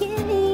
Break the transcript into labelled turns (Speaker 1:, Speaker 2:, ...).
Speaker 1: 夜里